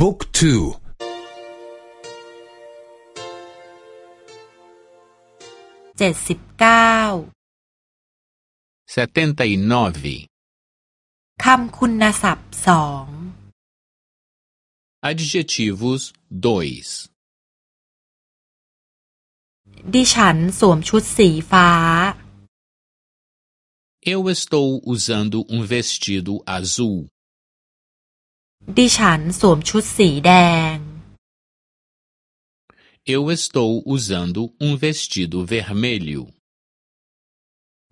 บุ๊กทูเจ็ดสิบเก้าคำคุณศัพท์สอง adjetivos dois ดิฉันสวมชุดสีฟ้า Eu estou usando um vestido azul ดิฉันสวมชุดสีแดง Eu estou usando um vestido vermelho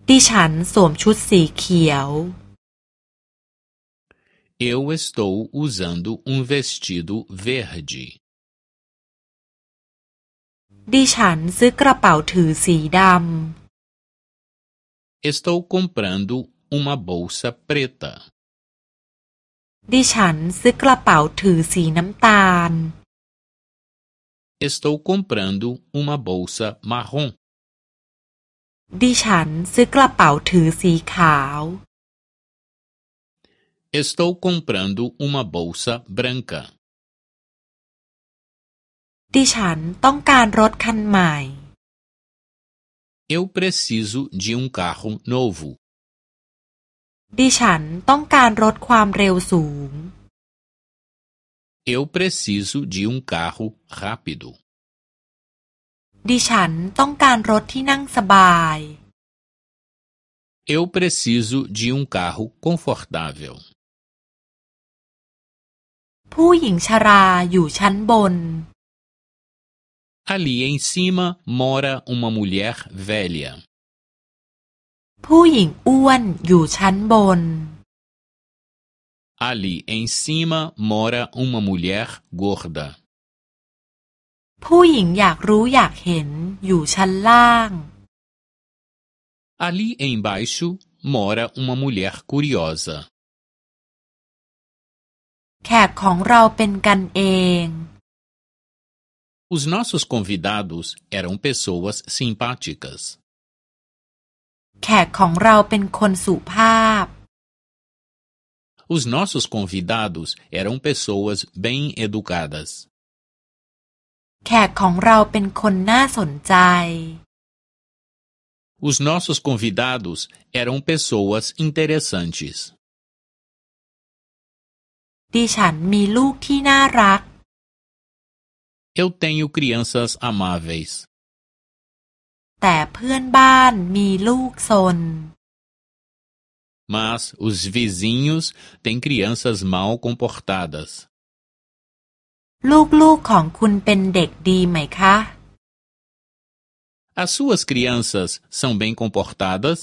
ดิฉันสวมชุดสีเขียว Eu estou usando um vestido verde ดิฉันซื้อกระเป๋าถือสีดำ Estou comprando uma bolsa preta ดิฉันซื้อกระเป๋าถือสีน้ำตาล Estou comprando uma bolsa marrom ดิฉันซื้อกระเป๋าถือสีขาว Estou comprando uma bolsa branca ดิฉันต้องการรถคันใหม่ Eu preciso de um carro novo ดิฉันต้องการรถความเร็วสูง Eu preciso de um carro rápido ดิฉันต้องการรถที่นั่งสบาย Eu preciso de um carro confortável ผู้หญิงชราอยู่ชั้นบน Ali em cima mora uma mulher velha. ผู้หญิงอ้วนอยู่ชั้นบน Ali em cima mora uma mulher gorda. ผู้หญิงอยากรู้อยากเห็นอยู่ชั้นล่าง Ali embaixo mora uma mulher curiosa. แขกของเราเป็นกันเอง Os nossos convidados eram pessoas simpáticas. แขกของเราเป็นคนสุภาพ Os nossos convidados eram pessoas bem educadas. แขกของเราเป็นคนน่าสนใจ Os nossos convidados eram pessoas interessantes. ดิฉันมีลูกที่น่ารัก Eu tenho crianças amáveis. แต่เพื่อนบ้านมีลูกซน Mas os vizinhos têm crianças mal comportadas. ลูกๆของคุณเป็นเด็กดีไหมคะ As suas crianças são bem comportadas?